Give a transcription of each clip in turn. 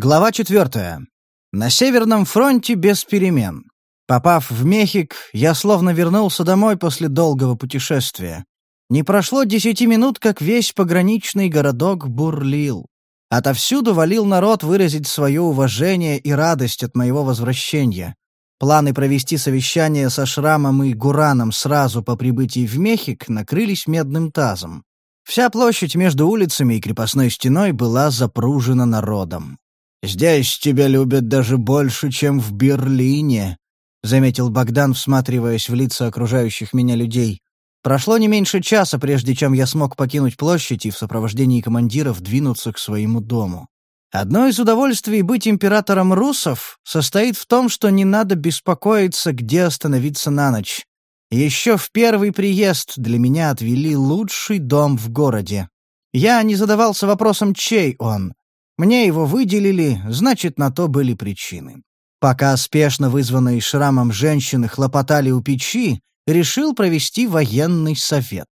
Глава четвертая. На Северном фронте без перемен. Попав в Мехик, я словно вернулся домой после долгого путешествия. Не прошло десяти минут, как весь пограничный городок бурлил. Отовсюду валил народ выразить свое уважение и радость от моего возвращения. Планы провести совещание со Шрамом и Гураном сразу по прибытии в Мехик накрылись медным тазом. Вся площадь между улицами и крепостной стеной была запружена народом. «Здесь тебя любят даже больше, чем в Берлине», — заметил Богдан, всматриваясь в лица окружающих меня людей. Прошло не меньше часа, прежде чем я смог покинуть площадь и в сопровождении командиров двинуться к своему дому. Одно из удовольствий быть императором русов состоит в том, что не надо беспокоиться, где остановиться на ночь. Еще в первый приезд для меня отвели лучший дом в городе. Я не задавался вопросом, чей он, мне его выделили, значит, на то были причины. Пока спешно вызванные шрамом женщины хлопотали у печи, решил провести военный совет.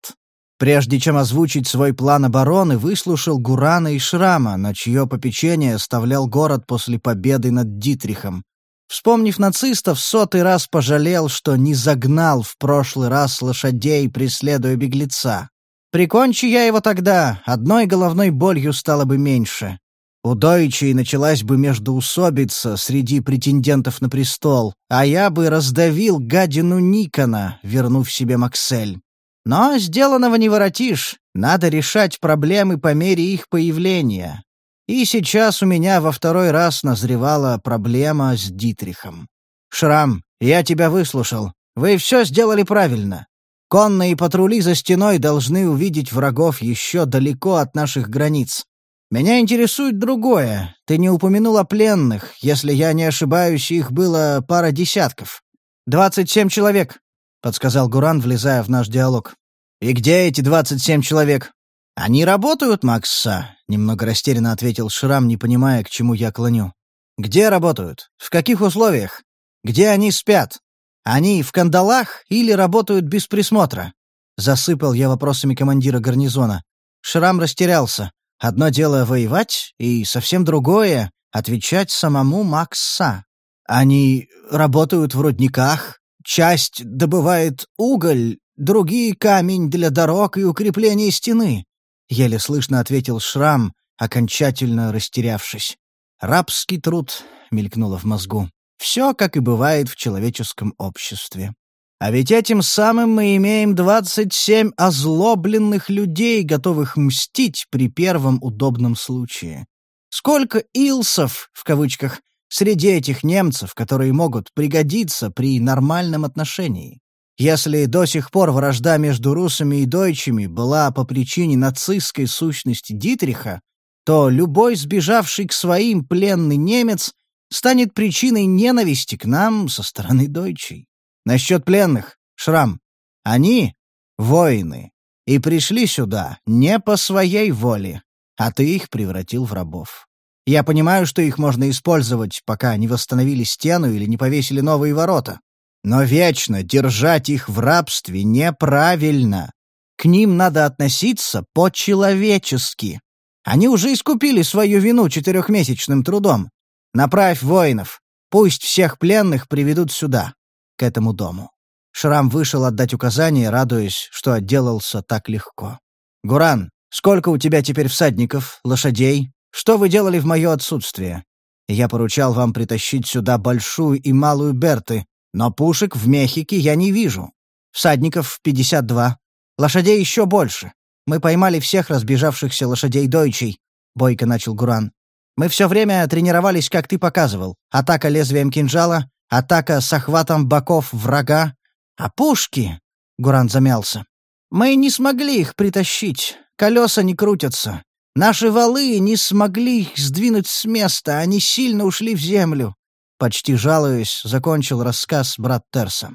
Прежде чем озвучить свой план обороны, выслушал Гурана и Шрама, на чье попечение оставлял город после победы над Дитрихом. Вспомнив нацистов, сотый раз пожалел, что не загнал в прошлый раз лошадей, преследуя беглеца. Прикончи я его тогда, одной головной болью стало бы меньше. У Дойчей началась бы междоусобица среди претендентов на престол, а я бы раздавил гадину Никона, вернув себе Максель. Но сделанного не воротишь, надо решать проблемы по мере их появления. И сейчас у меня во второй раз назревала проблема с Дитрихом. «Шрам, я тебя выслушал. Вы все сделали правильно. Конные патрули за стеной должны увидеть врагов еще далеко от наших границ. Меня интересует другое. Ты не упомянул о пленных. Если я не ошибаюсь, их было пара десятков. «Двадцать семь человек», — подсказал Гуран, влезая в наш диалог. «И где эти двадцать семь человек?» «Они работают, Макса», — немного растерянно ответил Шрам, не понимая, к чему я клоню. «Где работают? В каких условиях? Где они спят? Они в кандалах или работают без присмотра?» Засыпал я вопросами командира гарнизона. Шрам растерялся. Одно дело воевать, и совсем другое — отвечать самому Макса. Они работают в рудниках, часть добывает уголь, другие — камень для дорог и укрепления стены. Еле слышно ответил Шрам, окончательно растерявшись. «Рабский труд», — мелькнуло в мозгу. «Все, как и бывает в человеческом обществе». А ведь этим самым мы имеем двадцать семь озлобленных людей, готовых мстить при первом удобном случае. Сколько «илсов», в кавычках, среди этих немцев, которые могут пригодиться при нормальном отношении? Если до сих пор вражда между русами и дойчами была по причине нацистской сущности Дитриха, то любой сбежавший к своим пленный немец станет причиной ненависти к нам со стороны дойчей. Насчет пленных, Шрам. Они — воины, и пришли сюда не по своей воле, а ты их превратил в рабов. Я понимаю, что их можно использовать, пока не восстановили стену или не повесили новые ворота. Но вечно держать их в рабстве неправильно. К ним надо относиться по-человечески. Они уже искупили свою вину четырехмесячным трудом. Направь воинов. Пусть всех пленных приведут сюда к этому дому. Шрам вышел отдать указания, радуясь, что отделался так легко. «Гуран, сколько у тебя теперь всадников, лошадей? Что вы делали в мое отсутствие? Я поручал вам притащить сюда большую и малую Берты, но пушек в Мехике я не вижу. Всадников 52. Лошадей еще больше. Мы поймали всех разбежавшихся лошадей дойчей», — бойко начал Гуран. «Мы все время тренировались, как ты показывал. Атака лезвием кинжала, атака с охватом боков врага. А пушки...» — Гуран замялся. «Мы не смогли их притащить. Колеса не крутятся. Наши валы не смогли их сдвинуть с места, они сильно ушли в землю». Почти жалуясь, закончил рассказ брат Терса.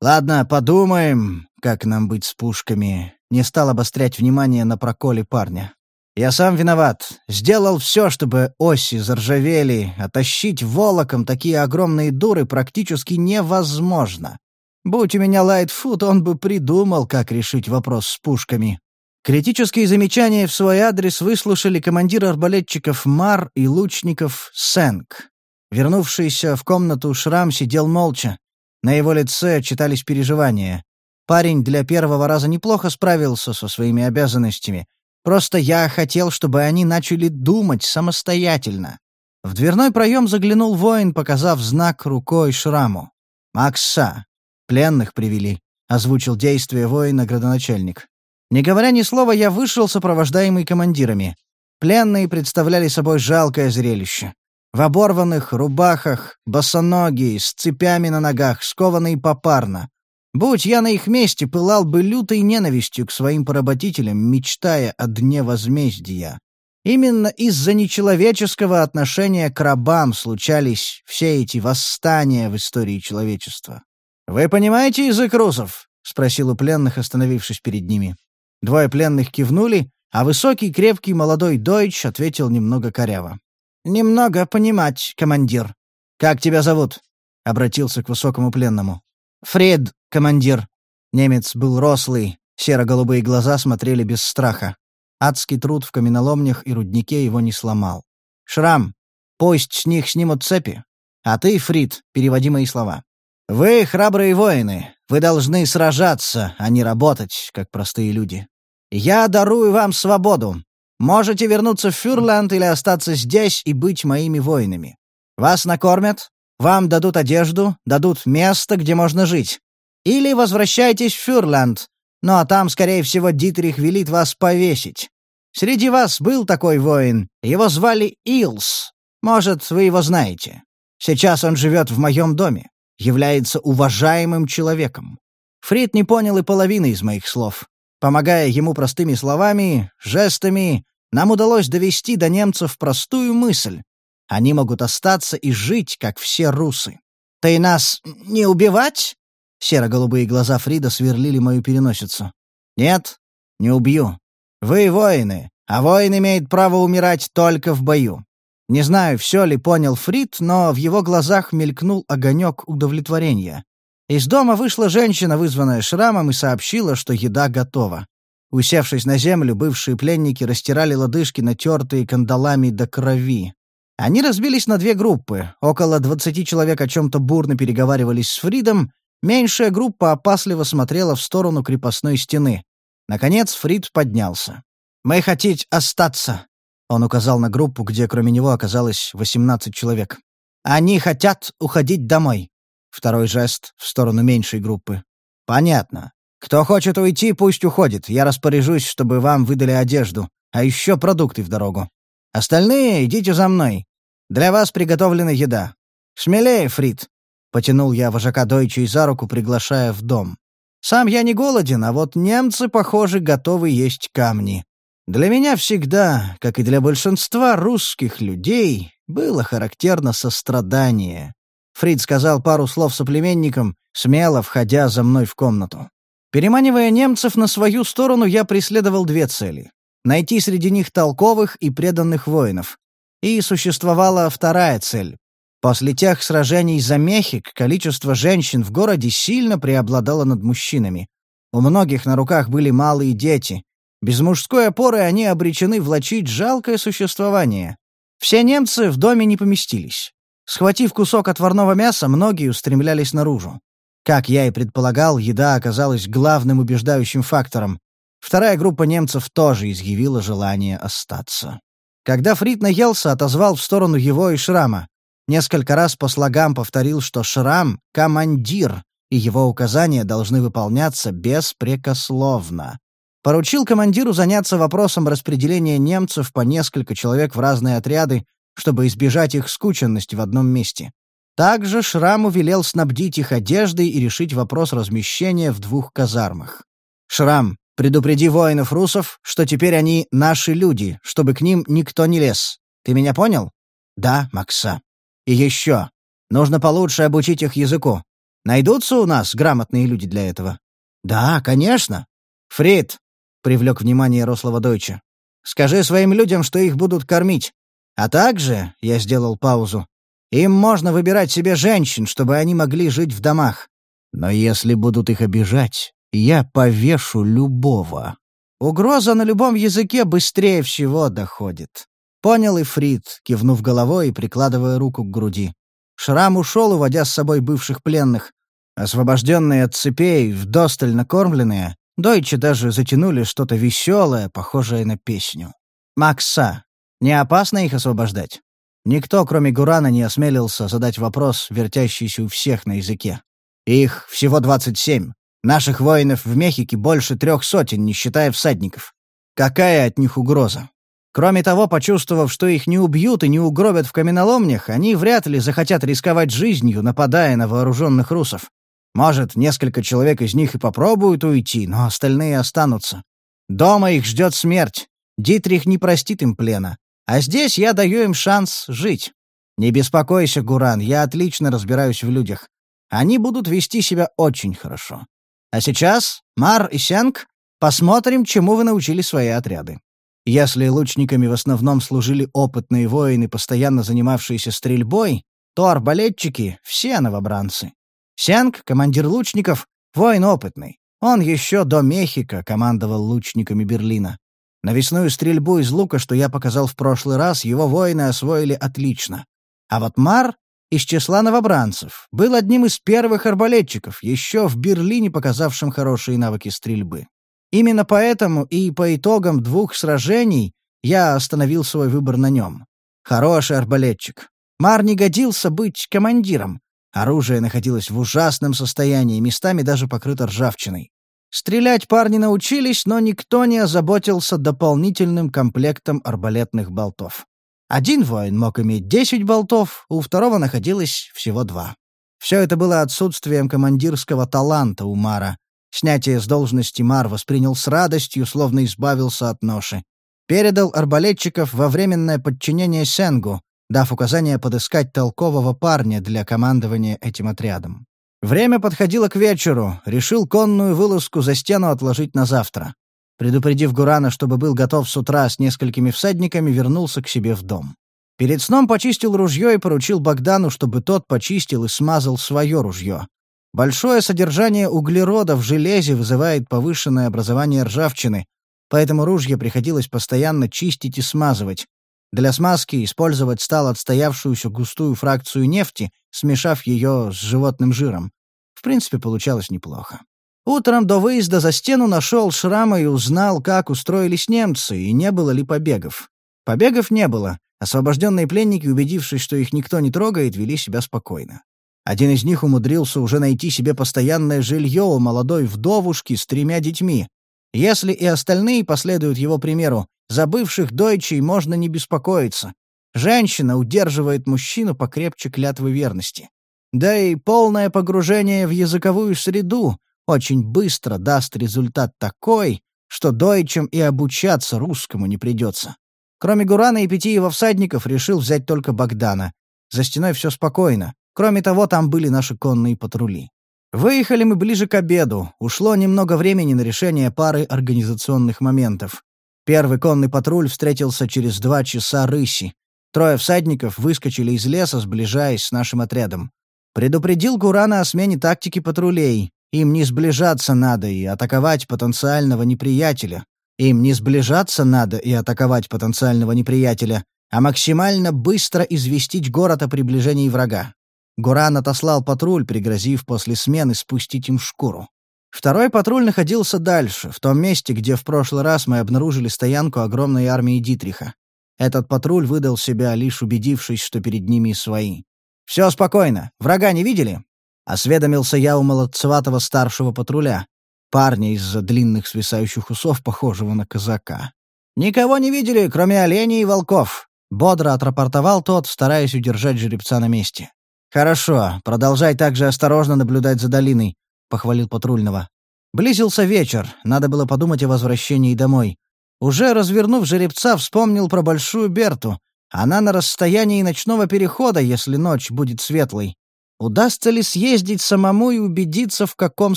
«Ладно, подумаем, как нам быть с пушками». Не стал обострять внимание на проколе парня. Я сам виноват. Сделал все, чтобы оси заржавели, а тащить волоком такие огромные дуры практически невозможно. Будь у меня Лайтфуд, он бы придумал, как решить вопрос с пушками. Критические замечания в свой адрес выслушали командир арбалетчиков Мар и лучников Сенк. Вернувшийся в комнату Шрам сидел молча. На его лице читались переживания. Парень для первого раза неплохо справился со своими обязанностями. Просто я хотел, чтобы они начали думать самостоятельно. В дверной проем заглянул воин, показав знак рукой Шраму. «Макса. Пленных привели», — озвучил действие воина градоначальник. Не говоря ни слова, я вышел, сопровождаемый командирами. Пленные представляли собой жалкое зрелище. В оборванных рубахах, босоногие, с цепями на ногах, скованные попарно. Будь я на их месте, пылал бы лютой ненавистью к своим поработителям, мечтая о дне возмездия. Именно из-за нечеловеческого отношения к рабам случались все эти восстания в истории человечества. «Вы понимаете язык русов?» — спросил у пленных, остановившись перед ними. Двое пленных кивнули, а высокий, крепкий молодой дойч ответил немного коряво. «Немного понимать, командир. Как тебя зовут?» — обратился к высокому пленному. «Фред, командир». Немец был рослый, серо-голубые глаза смотрели без страха. Адский труд в каменоломнях и руднике его не сломал. «Шрам, пусть с них снимут цепи. А ты, Фрид, переводи мои слова. Вы храбрые воины, вы должны сражаться, а не работать, как простые люди. Я дарую вам свободу. Можете вернуться в Фюрланд или остаться здесь и быть моими воинами. Вас накормят, вам дадут одежду, дадут место, где можно жить. Или возвращайтесь в Фюрланд, ну а там, скорее всего, Дитрих велит вас повесить. Среди вас был такой воин, его звали Илс. Может, вы его знаете. Сейчас он живет в моем доме является уважаемым человеком. Фрид не понял и половины из моих слов. Помогая ему простыми словами, жестами, нам удалось довести до немцев простую мысль. Они могут остаться и жить, как все русы. «Ты нас не убивать?» Серо-голубые глаза Фрида сверлили мою переносицу. «Нет, не убью. Вы воины, а воин имеет право умирать только в бою. Не знаю, все ли понял Фрид, но в его глазах мелькнул огонек удовлетворения. Из дома вышла женщина, вызванная шрамом, и сообщила, что еда готова. Усевшись на землю, бывшие пленники растирали лодыжки, натертые кандалами до крови. Они разбились на две группы. Около двадцати человек о чем-то бурно переговаривались с Фридом, меньшая группа опасливо смотрела в сторону крепостной стены. Наконец Фрид поднялся. «Мы хотеть остаться», он указал на группу, где кроме него оказалось 18 человек. «Они хотят уходить домой». Второй жест в сторону меньшей группы. «Понятно. Кто хочет уйти, пусть уходит. Я распоряжусь, чтобы вам выдали одежду, а еще продукты в дорогу. Остальные идите за мной. Для вас приготовлена еда. Смелее, Фрид!» Потянул я вожака Дойчей за руку, приглашая в дом. «Сам я не голоден, а вот немцы, похоже, готовы есть камни. Для меня всегда, как и для большинства русских людей, было характерно сострадание. Фрид сказал пару слов соплеменникам, смело входя за мной в комнату. Переманивая немцев на свою сторону, я преследовал две цели — найти среди них толковых и преданных воинов. И существовала вторая цель. После тех сражений за Мехик количество женщин в городе сильно преобладало над мужчинами. У многих на руках были малые дети, без мужской опоры они обречены влачить жалкое существование. Все немцы в доме не поместились. Схватив кусок отварного мяса, многие устремлялись наружу. Как я и предполагал, еда оказалась главным убеждающим фактором. Вторая группа немцев тоже изъявила желание остаться. Когда Фрид наелся, отозвал в сторону его и Шрама. Несколько раз по слогам повторил, что Шрам — командир, и его указания должны выполняться беспрекословно. Поручил командиру заняться вопросом распределения немцев по несколько человек в разные отряды, чтобы избежать их скученности в одном месте. Также Шраму велел снабдить их одеждой и решить вопрос размещения в двух казармах. «Шрам, предупреди воинов-русов, что теперь они наши люди, чтобы к ним никто не лез. Ты меня понял?» «Да, Макса. И еще. Нужно получше обучить их языку. Найдутся у нас грамотные люди для этого?» «Да, конечно. Фрид, привлек внимание рослого Дойча. «Скажи своим людям, что их будут кормить. А также, — я сделал паузу, — им можно выбирать себе женщин, чтобы они могли жить в домах. Но если будут их обижать, я повешу любого». Угроза на любом языке быстрее всего доходит. Понял и Фрид, кивнув головой и прикладывая руку к груди. Шрам ушел, уводя с собой бывших пленных. Освобожденные от цепей, вдосталь накормленные, дойче даже затянули что-то веселое, похожее на песню. «Макса, не опасно их освобождать?» Никто, кроме Гурана, не осмелился задать вопрос, вертящийся у всех на языке. «Их всего двадцать семь. Наших воинов в Мехике больше трех сотен, не считая всадников. Какая от них угроза? Кроме того, почувствовав, что их не убьют и не угробят в каменоломнях, они вряд ли захотят рисковать жизнью, нападая на вооруженных русов. Может, несколько человек из них и попробуют уйти, но остальные останутся. Дома их ждет смерть. Дитрих не простит им плена. А здесь я даю им шанс жить. Не беспокойся, Гуран, я отлично разбираюсь в людях. Они будут вести себя очень хорошо. А сейчас, Мар и Сянг, посмотрим, чему вы научили свои отряды. Если лучниками в основном служили опытные воины, постоянно занимавшиеся стрельбой, то арбалетчики — все новобранцы. Сянг, командир лучников, воин опытный. Он еще до Мехико командовал лучниками Берлина. Навесную стрельбу из лука, что я показал в прошлый раз, его воины освоили отлично. А вот Мар из числа новобранцев был одним из первых арбалетчиков, еще в Берлине показавшим хорошие навыки стрельбы. Именно поэтому и по итогам двух сражений я остановил свой выбор на нем. Хороший арбалетчик. Мар не годился быть командиром. Оружие находилось в ужасном состоянии, местами даже покрыто ржавчиной. Стрелять парни научились, но никто не озаботился дополнительным комплектом арбалетных болтов. Один воин мог иметь десять болтов, у второго находилось всего два. Все это было отсутствием командирского таланта у Мара. Снятие с должности Мар воспринял с радостью, словно избавился от ноши. Передал арбалетчиков во временное подчинение Сенгу, дав указание подыскать толкового парня для командования этим отрядом. Время подходило к вечеру, решил конную вылазку за стену отложить на завтра. Предупредив Гурана, чтобы был готов с утра с несколькими всадниками, вернулся к себе в дом. Перед сном почистил ружье и поручил Богдану, чтобы тот почистил и смазал свое ружье. Большое содержание углерода в железе вызывает повышенное образование ржавчины, поэтому ружье приходилось постоянно чистить и смазывать. Для смазки использовать стал отстоявшуюся густую фракцию нефти, смешав ее с животным жиром. В принципе, получалось неплохо. Утром до выезда за стену нашел шрамы и узнал, как устроились немцы, и не было ли побегов. Побегов не было. Освобожденные пленники, убедившись, что их никто не трогает, вели себя спокойно. Один из них умудрился уже найти себе постоянное жилье у молодой вдовушки с тремя детьми. Если и остальные последуют его примеру, забывших дойчей можно не беспокоиться. Женщина удерживает мужчину покрепче клятвы верности. Да и полное погружение в языковую среду очень быстро даст результат такой, что дойчам и обучаться русскому не придется. Кроме Гурана и пяти его всадников, решил взять только Богдана. За стеной все спокойно. Кроме того, там были наши конные патрули. Выехали мы ближе к обеду. Ушло немного времени на решение пары организационных моментов. Первый конный патруль встретился через два часа рыси. Трое всадников выскочили из леса, сближаясь с нашим отрядом. Предупредил Гурана о смене тактики патрулей. Им не сближаться надо и атаковать потенциального неприятеля. Им не сближаться надо и атаковать потенциального неприятеля, а максимально быстро известить город о приближении врага. Гуран отослал патруль, пригрозив после смены спустить им шкуру. Второй патруль находился дальше, в том месте, где в прошлый раз мы обнаружили стоянку огромной армии Дитриха. Этот патруль выдал себя, лишь убедившись, что перед ними свои. «Все спокойно. Врага не видели?» Осведомился я у молодцеватого старшего патруля, парня из-за длинных свисающих усов, похожего на казака. «Никого не видели, кроме оленей и волков», — бодро отрапортовал тот, стараясь удержать жеребца на месте. «Хорошо, продолжай также осторожно наблюдать за долиной», — похвалил патрульного. Близился вечер, надо было подумать о возвращении домой. Уже развернув жеребца, вспомнил про Большую Берту. Она на расстоянии ночного перехода, если ночь будет светлой. Удастся ли съездить самому и убедиться, в каком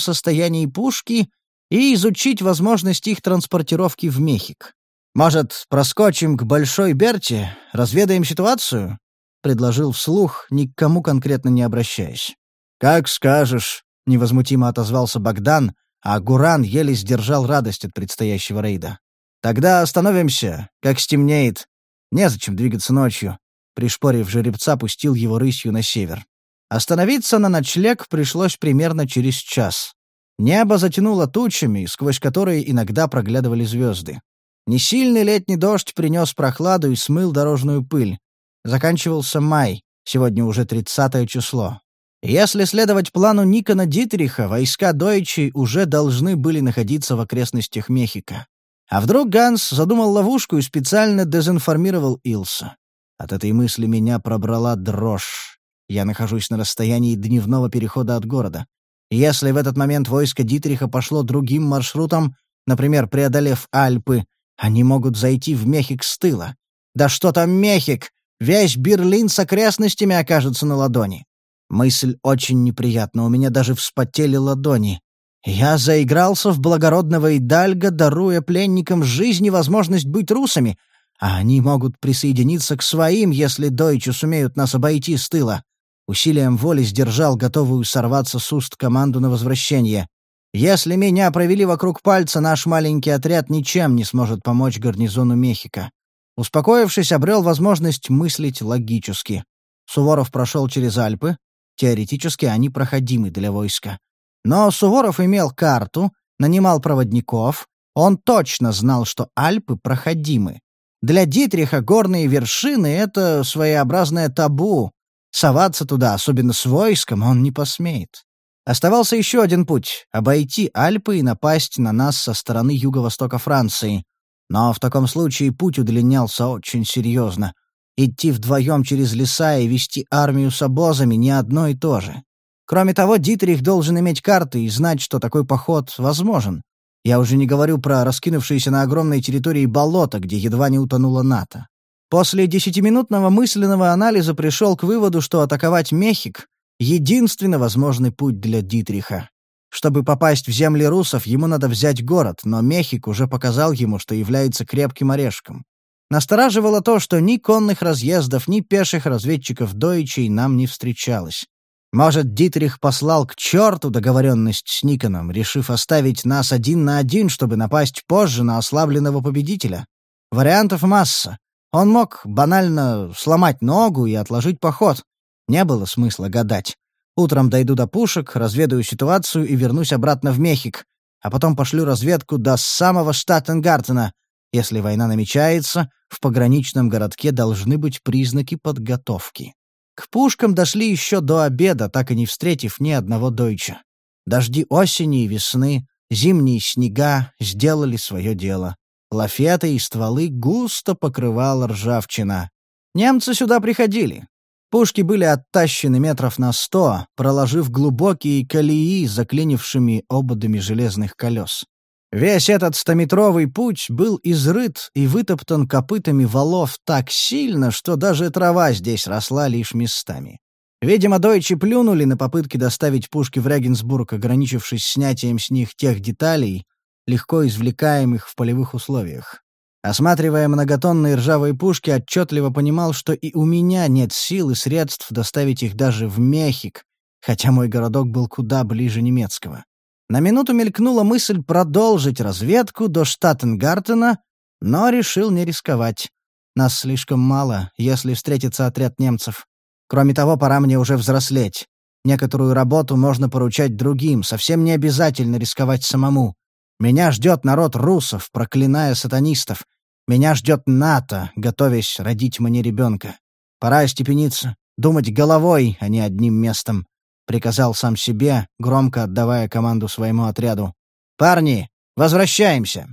состоянии пушки, и изучить возможность их транспортировки в Мехик? Может, проскочим к Большой Берте, разведаем ситуацию? — предложил вслух, ни к кому конкретно не обращаясь. «Как скажешь», — невозмутимо отозвался Богдан, а Гуран еле сдержал радость от предстоящего рейда. «Тогда остановимся, как стемнеет. Незачем двигаться ночью». Пришпорив жеребца, пустил его рысью на север. Остановиться на ночлег пришлось примерно через час. Небо затянуло тучами, сквозь которые иногда проглядывали звезды. Несильный летний дождь принес прохладу и смыл дорожную пыль. Заканчивался май, сегодня уже тридцатое число. Если следовать плану Никона Дитриха, войска Дойчи уже должны были находиться в окрестностях Мехико. А вдруг Ганс задумал ловушку и специально дезинформировал Илса? От этой мысли меня пробрала дрожь. Я нахожусь на расстоянии дневного перехода от города. Если в этот момент войско Дитриха пошло другим маршрутом, например, преодолев Альпы, они могут зайти в Мехик с тыла. Да что там Мехик? Весь Берлин с окрестностями окажется на ладони. Мысль очень неприятна, у меня даже вспотели ладони. Я заигрался в благородного Идальга, даруя пленникам жизни возможность быть русами, а они могут присоединиться к своим, если дойчу сумеют нас обойти с тыла. Усилием воли сдержал готовую сорваться с уст команду на возвращение. Если меня провели вокруг пальца, наш маленький отряд ничем не сможет помочь гарнизону Мехико. Успокоившись, обрел возможность мыслить логически. Суворов прошел через Альпы, Теоретически они проходимы для войска. Но Суворов имел карту, нанимал проводников. Он точно знал, что Альпы проходимы. Для Дитриха горные вершины — это своеобразное табу. Соваться туда, особенно с войском, он не посмеет. Оставался еще один путь — обойти Альпы и напасть на нас со стороны юго-востока Франции. Но в таком случае путь удлинялся очень серьезно. Идти вдвоем через леса и вести армию с обозами не одно и то же. Кроме того, Дитрих должен иметь карты и знать, что такой поход возможен. Я уже не говорю про раскинувшиеся на огромной территории болото, где едва не утонула НАТО. После десятиминутного мысленного анализа пришел к выводу, что атаковать Мехик — единственно возможный путь для Дитриха. Чтобы попасть в земли русов, ему надо взять город, но Мехик уже показал ему, что является крепким орешком. Настораживало то, что ни конных разъездов, ни пеших разведчиков Дойчей нам не встречалось. Может, Дитрих послал к черту договоренность с Никоном, решив оставить нас один на один, чтобы напасть позже на ослабленного победителя? Вариантов масса. Он мог банально сломать ногу и отложить поход. Не было смысла гадать. Утром дойду до пушек, разведаю ситуацию и вернусь обратно в Мехик, а потом пошлю разведку до самого Штаттенгартена, если война намечается, в пограничном городке должны быть признаки подготовки. К пушкам дошли еще до обеда, так и не встретив ни одного дойча. Дожди осени и весны, зимние снега сделали свое дело. Лафеты и стволы густо покрывала ржавчина. Немцы сюда приходили. Пушки были оттащены метров на сто, проложив глубокие колеи, заклинившими ободами железных колес. Весь этот стометровый путь был изрыт и вытоптан копытами валов так сильно, что даже трава здесь росла лишь местами. Видимо, дойчи плюнули на попытки доставить пушки в Регенсбург, ограничившись снятием с них тех деталей, легко извлекаемых в полевых условиях. Осматривая многотонные ржавые пушки, отчетливо понимал, что и у меня нет сил и средств доставить их даже в Мехик, хотя мой городок был куда ближе немецкого. На минуту мелькнула мысль продолжить разведку до Штаттенгартена, но решил не рисковать. Нас слишком мало, если встретится отряд немцев. Кроме того, пора мне уже взрослеть. Некоторую работу можно поручать другим, совсем не обязательно рисковать самому. Меня ждет народ русов, проклиная сатанистов. Меня ждет НАТО, готовясь родить мне ребенка. Пора остепениться, думать головой, а не одним местом приказал сам себе, громко отдавая команду своему отряду. «Парни, возвращаемся!»